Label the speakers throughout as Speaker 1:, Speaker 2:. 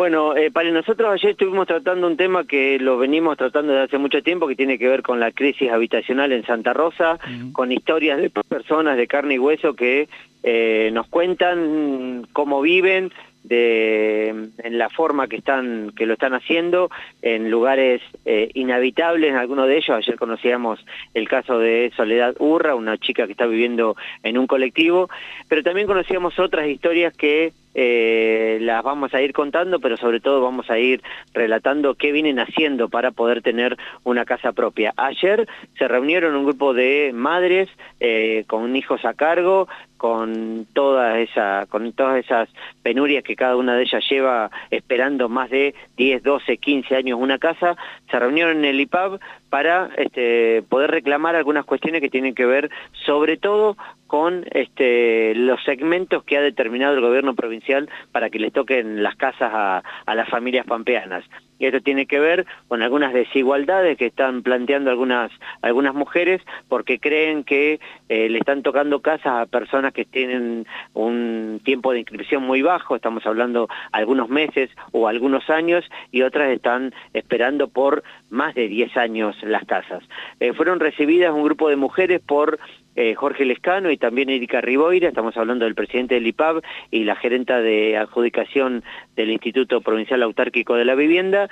Speaker 1: Bueno, eh, para nosotros ayer estuvimos tratando un tema que lo venimos tratando desde hace mucho tiempo, que tiene que ver con la crisis habitacional en Santa Rosa, con historias de personas de carne y hueso que eh, nos cuentan cómo viven, de en la forma que están que lo están haciendo en lugares eh, inhabitables algunos de ellos. Ayer conocíamos el caso de Soledad Urra una chica que está viviendo en un colectivo pero también conocíamos otras historias que eh, las vamos a ir contando, pero sobre todo vamos a ir relatando qué vienen haciendo para poder tener una casa propia. Ayer se reunieron un grupo de madres eh, con hijos a cargo, con toda esa, con todas esas penurias que cada una de ellas lleva esperando más de 10, 12, 15 años una casa, se reunieron en el IPAB para este, poder reclamar algunas cuestiones que tienen que ver sobre todo con este, los segmentos que ha determinado el gobierno provincial para que les toquen las casas a, las familias pampeanas. Y esto tiene que ver con algunas desigualdades que están planteando algunas, algunas mujeres porque creen que eh, le están tocando casas a personas que tienen un tiempo de inscripción muy bajo, estamos hablando algunos meses o algunos años, y otras están esperando por más de 10 años las casas. Eh, fueron recibidas un grupo de mujeres por eh, Jorge Lescano y también Erika Riboira, estamos hablando del presidente del IPAB y la gerenta de adjudicación del Instituto Provincial Autárquico de la Vivienda,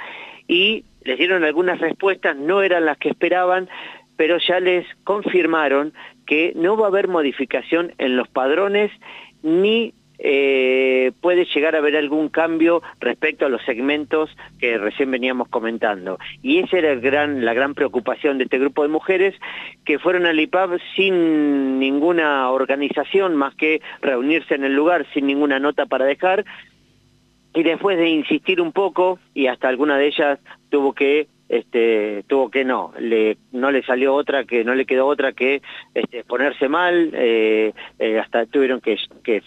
Speaker 1: y les dieron algunas respuestas, no eran las que esperaban, pero ya les confirmaron que no va a haber modificación en los padrones ni eh, puede llegar a haber algún cambio respecto a los segmentos que recién veníamos comentando. Y esa era gran, la gran preocupación de este grupo de mujeres que fueron al IPAB sin ninguna organización más que reunirse en el lugar, sin ninguna nota para dejar, y después de insistir un poco, y hasta alguna de ellas tuvo que este, tuvo que no, le, no le salió otra, que no le quedó otra que este, ponerse mal, eh, eh, hasta tuvieron que, que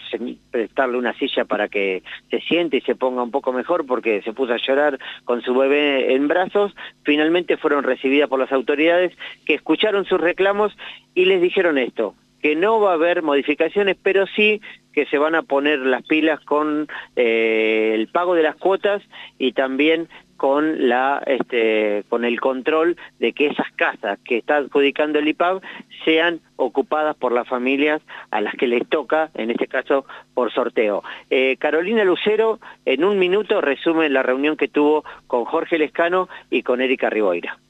Speaker 1: prestarle una silla para que se siente y se ponga un poco mejor porque se puso a llorar con su bebé en brazos, finalmente fueron recibidas por las autoridades que escucharon sus reclamos y les dijeron esto, que no va a haber modificaciones, pero sí que se van a poner las pilas con eh, el pago de las cuotas y también con, la, este, con el control de que esas casas que está adjudicando el IPAB sean ocupadas por las familias a las que les toca, en este caso por sorteo. Eh, Carolina Lucero en un minuto resume la reunión que tuvo con Jorge Lescano y con Erika Riboira.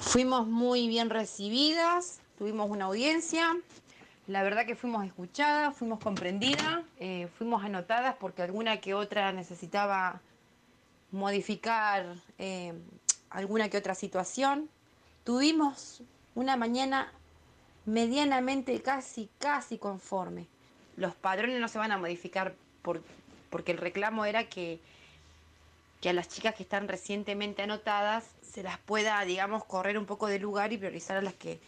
Speaker 2: Fuimos muy bien recibidas, tuvimos una audiencia, la verdad que fuimos escuchadas, fuimos comprendidas, eh, fuimos anotadas porque alguna que otra necesitaba modificar eh, alguna que otra situación. Tuvimos una mañana medianamente casi, casi conforme. Los padrones no se van a modificar por, porque el reclamo era que, que a las chicas que están recientemente anotadas se las pueda, digamos, correr un poco de lugar y priorizar a las que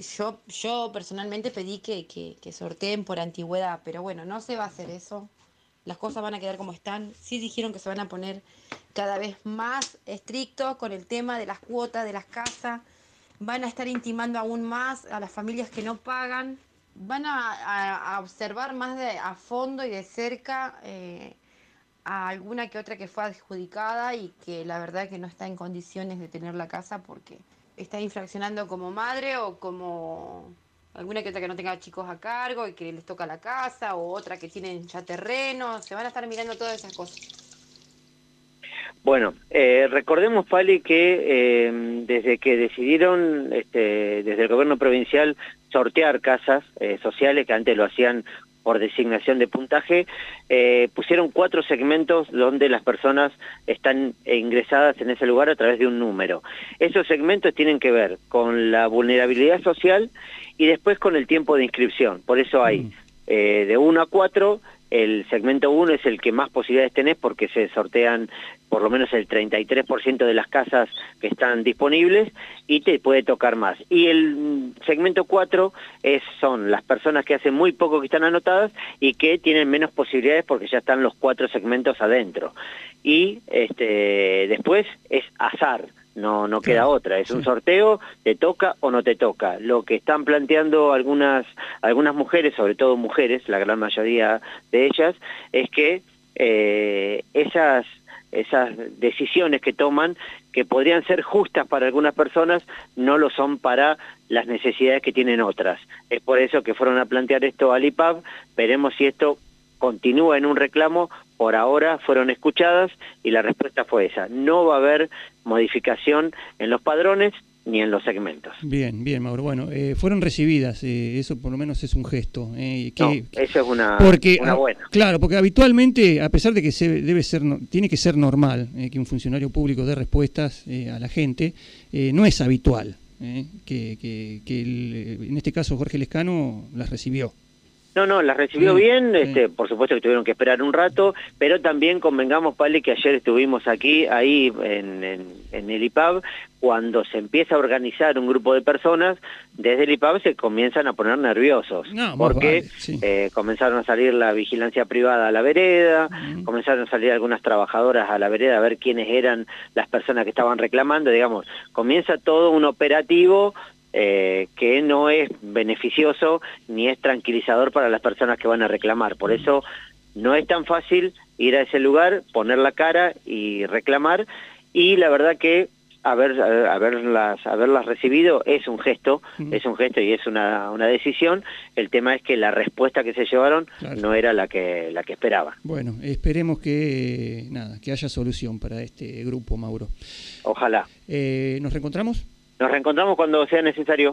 Speaker 2: yo, yo personalmente pedí que, que sorteen por antigüedad, pero bueno, no se va a hacer eso las cosas van a quedar como están. Sí dijeron que se van a poner cada vez más estrictos con el tema de las cuotas de las casas. Van a estar intimando aún más a las familias que no pagan. Van a, observar más de, a fondo y de cerca eh, a alguna que otra que fue adjudicada y que la verdad que no está en condiciones de tener la casa porque está infraccionando como madre o como alguna que otra que no tenga chicos a cargo y que les toca la casa, o otra que tienen ya terreno, se van a estar mirando todas esas cosas.
Speaker 1: Bueno, eh, recordemos, Pali, que eh, desde que decidieron, este, desde el gobierno provincial, sortear casas eh, sociales, que antes lo hacían por designación de puntaje, pusieron cuatro segmentos donde las personas están ingresadas en ese lugar a través de un número. Esos segmentos tienen que ver con la vulnerabilidad social y después con el tiempo de inscripción. Por eso hay mm. eh, de 1 a 4, el segmento 1 es el que más posibilidades tenés porque se sortean por lo menos el 33% de las casas que están disponibles y te puede tocar más. Y el segmento 4 es, son las personas que hacen muy poco que están anotadas y que tienen menos posibilidades porque ya están los cuatro segmentos adentro. Y este, después es azar no, no queda otra, es un sorteo, te toca o no te toca. Lo que están planteando algunas, algunas mujeres, sobre todo mujeres, la gran mayoría de ellas, es que eh, esas esas decisiones que toman, que podrían ser justas para algunas personas, no lo son para las necesidades que tienen otras. Es por eso que fueron a plantear esto al IPAB, veremos si esto continúa en un reclamo, por ahora fueron escuchadas y la respuesta fue esa. No va a haber modificación en los padrones, ni en los segmentos.
Speaker 3: Bien, bien, Mauro. Bueno, eh, fueron recibidas, eh, eso por lo menos es un gesto.
Speaker 1: Eh, que, eso es una,
Speaker 3: porque,
Speaker 1: una buena.
Speaker 3: Claro, porque habitualmente, a pesar de que se debe ser, tiene que ser normal que un funcionario público dé respuestas a la gente, no es habitual que, que, que en este caso Jorge Lescano las recibió.
Speaker 1: No, no, las recibió bien, este, por supuesto que tuvieron que esperar un rato, pero también convengamos, Pali, que ayer estuvimos aquí, ahí en, en, el IPAB, cuando se empieza a organizar un grupo de personas, desde el IPAB se comienzan a poner nerviosos, porque eh, comenzaron a salir la vigilancia privada a la vereda, comenzaron a salir algunas trabajadoras a la vereda a ver quiénes eran las personas que estaban reclamando, digamos, comienza todo un operativo eh, que no es beneficioso ni es tranquilizador para las personas que van a reclamar. Por eso no es tan fácil ir a ese lugar, poner la cara y reclamar y la verdad que haber, haberlas, haberlas recibido es un gesto, es un gesto y es una, una decisión. El tema es que la respuesta que se llevaron no era la que, la que esperaban.
Speaker 3: Bueno, esperemos que, nada, que haya solución para este grupo, Mauro.
Speaker 1: Ojalá.
Speaker 3: Eh, ¿Nos reencontramos?
Speaker 1: Nos reencontramos cuando sea necesario.